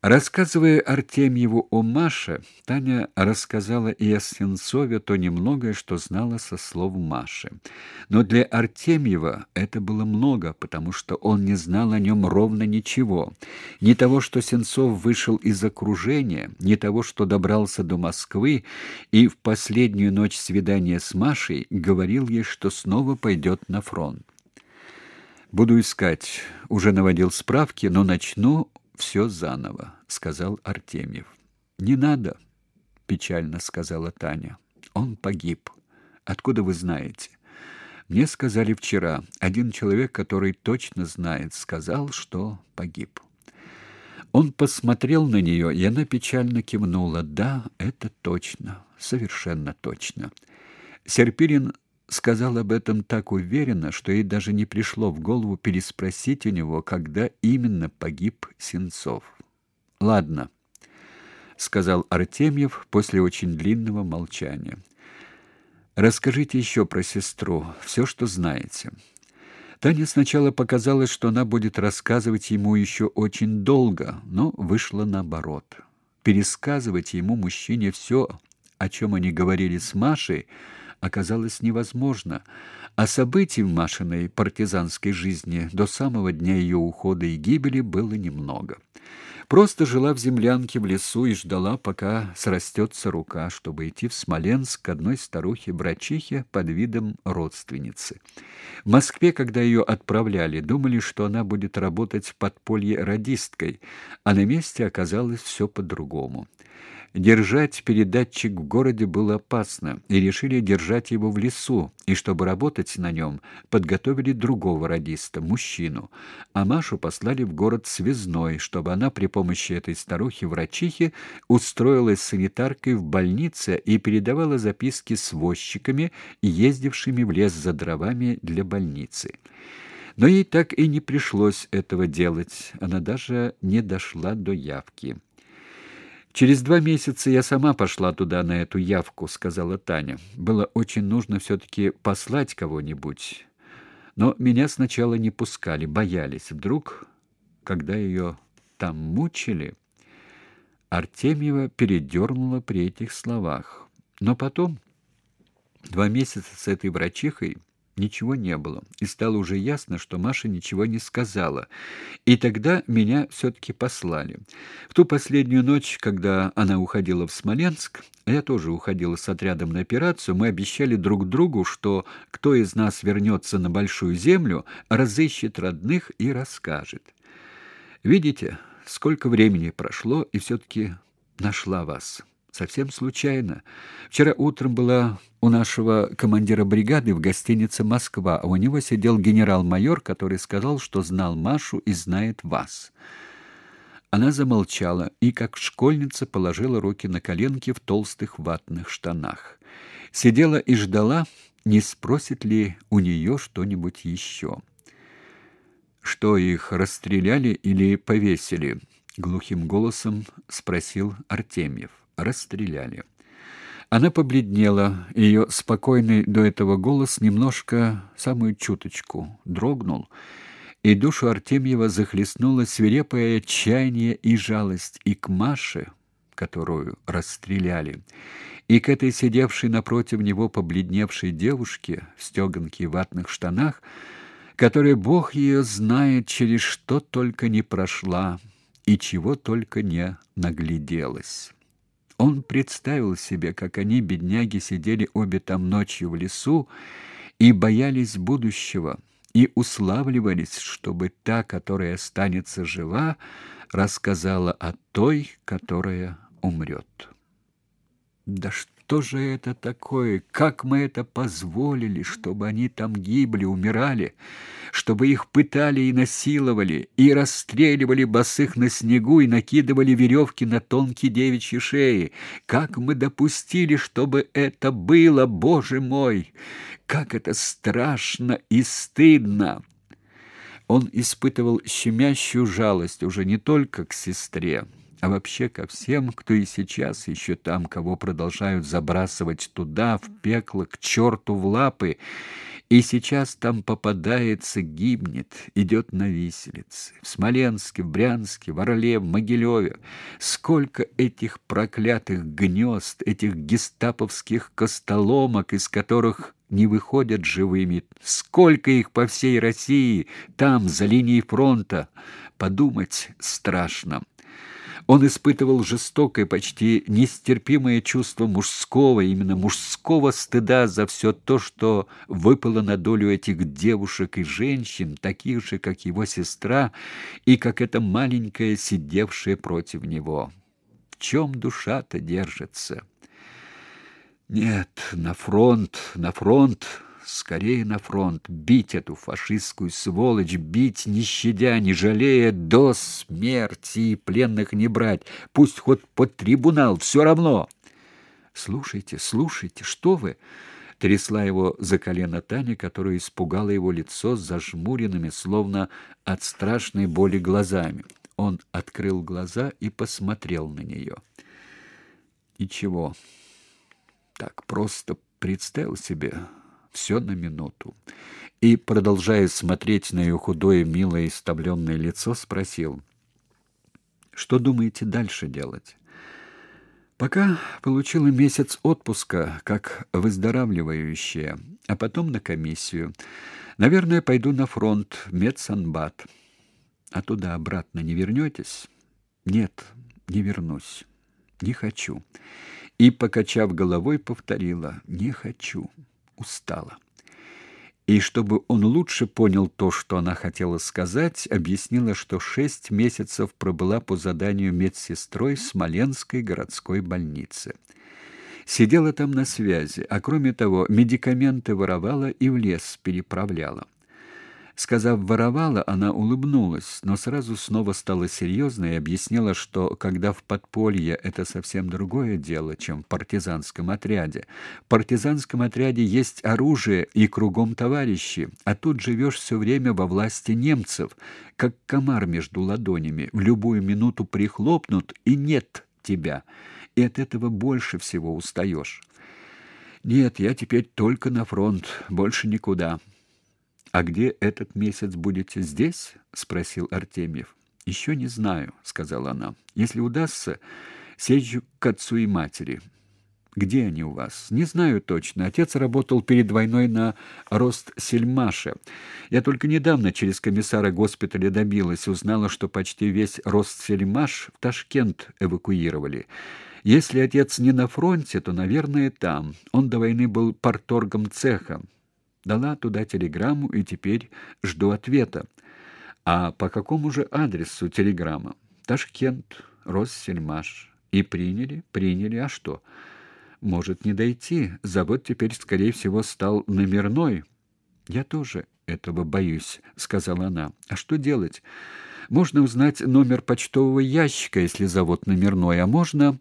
Рассказывая Артемьеву о Маше, Таня рассказала и о Сенцове то немногое, что знала со слов Маши. Но для Артемьева это было много, потому что он не знал о нем ровно ничего. Ни того, что Сенцов вышел из окружения, ни того, что добрался до Москвы и в последнюю ночь свидания с Машей говорил ей, что снова пойдет на фронт. Буду искать. Уже наводил справки, но начну все заново, сказал Артемьев. Не надо, печально сказала Таня. Он погиб. Откуда вы знаете? Мне сказали вчера. Один человек, который точно знает, сказал, что погиб. Он посмотрел на нее, и она печально кивнула. Да, это точно, совершенно точно. Серпирин сказал об этом так уверенно, что ей даже не пришло в голову переспросить у него, когда именно погиб Сенцов. Ладно, сказал Артемьев после очень длинного молчания. Расскажите еще про сестру, все, что знаете. Тане сначала показалось, что она будет рассказывать ему еще очень долго, но вышло наоборот. Пересказывать ему мужчине все, о чем они говорили с Машей, оказалось невозможно, а событий в Машиной партизанской жизни до самого дня ее ухода и гибели было немного. Просто жила в землянке в лесу и ждала, пока срастется рука, чтобы идти в Смоленск к одной старухе-брачихе под видом родственницы. В Москве, когда ее отправляли, думали, что она будет работать в подполье радисткой, а на месте оказалось все по-другому. Держать передатчик в городе было опасно, и решили держать его в лесу, и чтобы работать на нем, подготовили другого радиста, мужчину, а Машу послали в город связной, чтобы она при помощи этой старухи-врачихи устроилась санитаркой в больнице и передавала записки с возчиками, ездившими в лес за дровами для больницы. Но ей так и не пришлось этого делать, она даже не дошла до явки. Через два месяца я сама пошла туда на эту явку, сказала Таня. Было очень нужно все таки послать кого-нибудь. Но меня сначала не пускали, боялись. Вдруг, когда ее там мучили, Артемьева передернула при этих словах. Но потом два месяца с этой врачихой ничего не было, и стало уже ясно, что Маша ничего не сказала. И тогда меня все таки послали. В ту последнюю ночь, когда она уходила в Смоленск, а я тоже уходила с отрядом на операцию, мы обещали друг другу, что кто из нас вернется на большую землю, разыщет родных и расскажет. Видите, сколько времени прошло, и все таки нашла вас. Совсем случайно. Вчера утром была у нашего командира бригады в гостинице Москва, а у него сидел генерал-майор, который сказал, что знал Машу и знает вас. Она замолчала и, как школьница, положила руки на коленки в толстых ватных штанах. Сидела и ждала, не спросит ли у нее что-нибудь еще. Что их расстреляли или повесили? глухим голосом спросил Артемьев расстреляли. Она побледнела, ее спокойный до этого голос немножко, самую чуточку, дрогнул, и душу Артемьева захлестнуло свирепое отчаяние и жалость и к Маше, которую расстреляли, и к этой сидевшей напротив него побледневшей девушке в стеганке и ватных штанах, которая, Бог ее знает, через что только не прошла и чего только не нагляделась. Он представил себе, как они, бедняги, сидели обе там ночью в лесу и боялись будущего, и уславливались, чтобы та, которая останется жива, рассказала о той, которая умрет. Да что что же это такое? Как мы это позволили, чтобы они там гибли, умирали, чтобы их пытали и насиловали, и расстреливали босых на снегу и накидывали веревки на тонкие девичьи шеи? Как мы допустили, чтобы это было, Боже мой? Как это страшно и стыдно! Он испытывал щемящую жалость уже не только к сестре, а вообще ко всем, кто и сейчас еще там, кого продолжают забрасывать туда, в пекло, к черту в лапы, И сейчас там попадается, гибнет, идет на виселице. В Смоленске, в Брянске, в Орле, в Могилеве. Сколько этих проклятых гнезд, этих гестаповских костоломок, из которых не выходят живыми. Сколько их по всей России, там, за линией фронта. Подумать страшно. Он испытывал жестокое, почти нестерпимое чувство мужского, именно мужского стыда за все то, что выпало на долю этих девушек и женщин, таких же, как его сестра, и как эта маленькая, сидевшая против него. В чем душа-то держится? Нет, на фронт, на фронт, скорее на фронт, бить эту фашистскую сволочь, бить не щадя, не жалея, до смерти и пленных не брать, пусть хоть под трибунал, все равно. Слушайте, слушайте, что вы? Трясла его за колено Таня, которая испугала его лицо зажмуренными, словно от страшной боли глазами. Он открыл глаза и посмотрел на нее. Ничего. Так просто представил себе все на минуту. И, продолжая смотреть на ее худое, милое, истомленное лицо, спросил, «Что думаете дальше делать?» Пока получила месяц отпуска, как выздоравливающая, а потом на комиссию. Наверное, пойду на фронт, в медсанбат. А туда обратно не вернетесь? Нет, не вернусь. Не хочу и, покачав головой, повторила «не хочу, устала». И чтобы он лучше понял то, что она хотела сказать, объяснила, что шесть месяцев пробыла по заданию медсестрой в Смоленской городской больнице. Сидела там на связи, а кроме того, медикаменты воровала и в лес переправляла. Сказав «воровала», она улыбнулась, но сразу снова стала серьезной и объяснила, что когда в подполье это совсем другое дело, чем в партизанском отряде. В партизанском отряде есть оружие и кругом товарищи, а тут живешь все время во власти немцев, как комар между ладонями, в любую минуту прихлопнут и нет тебя, и от этого больше всего устаешь. Нет, я теперь только на фронт, больше никуда. А где этот месяц будете здесь? спросил Артемьев. «Еще не знаю, сказала она. Если удастся, съезжу к отцу и матери. Где они у вас? Не знаю точно. Отец работал перед войной на Ростсельмаше. Я только недавно через комиссара госпиталя добилась, узнала, что почти весь Ростсельмаш в Ташкент эвакуировали. Если отец не на фронте, то, наверное, там. Он до войны был парторгом цеха. Дала туда телеграмму и теперь жду ответа. А по какому же адресу телеграмма? Ташкент, Россельмаш. И приняли? Приняли. А что? Может не дойти. Завод теперь, скорее всего, стал номерной. Я тоже этого боюсь, сказала она. А что делать? Можно узнать номер почтового ящика, если завод номерной, а можно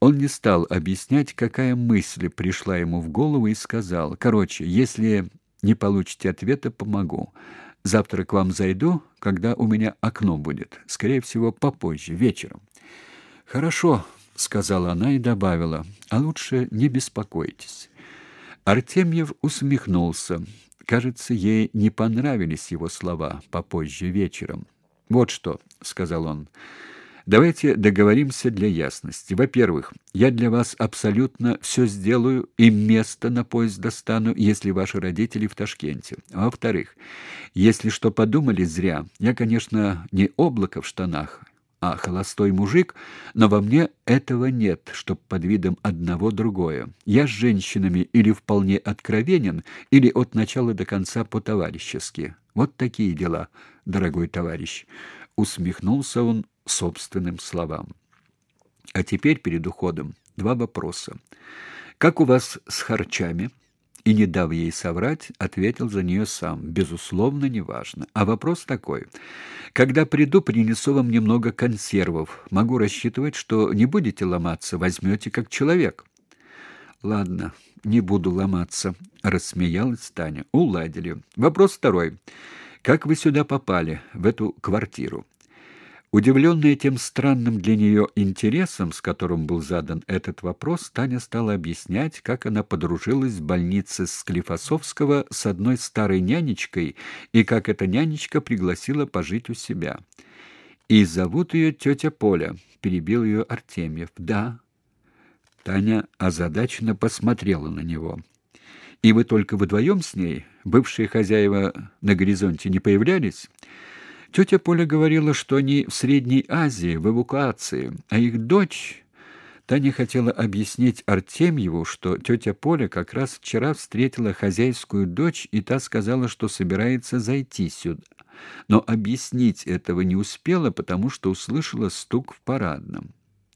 он не стал объяснять, какая мысль пришла ему в голову, и сказал: "Короче, если не получите ответа, помогу. Завтра к вам зайду, когда у меня окно будет. Скорее всего, попозже, вечером". "Хорошо", сказала она и добавила: "А лучше не беспокойтесь". Артемьев усмехнулся. Кажется, ей не понравились его слова попозже вечером. "Вот что", сказал он. Давайте договоримся для ясности. Во-первых, я для вас абсолютно все сделаю и место на поезд достану, если ваши родители в Ташкенте. Во-вторых, если что подумали зря, я, конечно, не облако в штанах, а холостой мужик, но во мне этого нет, чтоб под видом одного другое. Я с женщинами или вполне откровенен, или от начала до конца по-товарищески. Вот такие дела, дорогой товарищ. Усмехнулся он собственным словам. А теперь перед уходом два вопроса. Как у вас с харчами? И не дав ей соврать, ответил за нее сам. Безусловно, неважно. А вопрос такой: когда приду, принесу вам немного консервов. Могу рассчитывать, что не будете ломаться, возьмете как человек. Ладно, не буду ломаться, рассмеялась Таня. Уладили. Вопрос второй. Как вы сюда попали, в эту квартиру? Удивленная тем странным для нее интересом, с которым был задан этот вопрос, Таня стала объяснять, как она подружилась в больнице Склифосовского с одной старой нянечкой и как эта нянечка пригласила пожить у себя. «И зовут ее тетя Поля», — перебил ее Артемьев. «Да». Таня озадаченно посмотрела на него. «И вы только вдвоем с ней? Бывшие хозяева на горизонте не появлялись?» Тетя Поля говорила, что они в Средней Азии, в эвакуации, а их дочь... Таня хотела объяснить Артемьеву, что тетя Поля как раз вчера встретила хозяйскую дочь, и та сказала, что собирается зайти сюда. Но объяснить этого не успела, потому что услышала стук в парадном.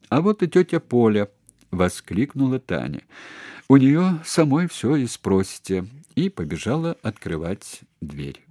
«А вот и тетя Поля!» — воскликнула Таня. «У нее самой все и спросите», и побежала открывать дверь.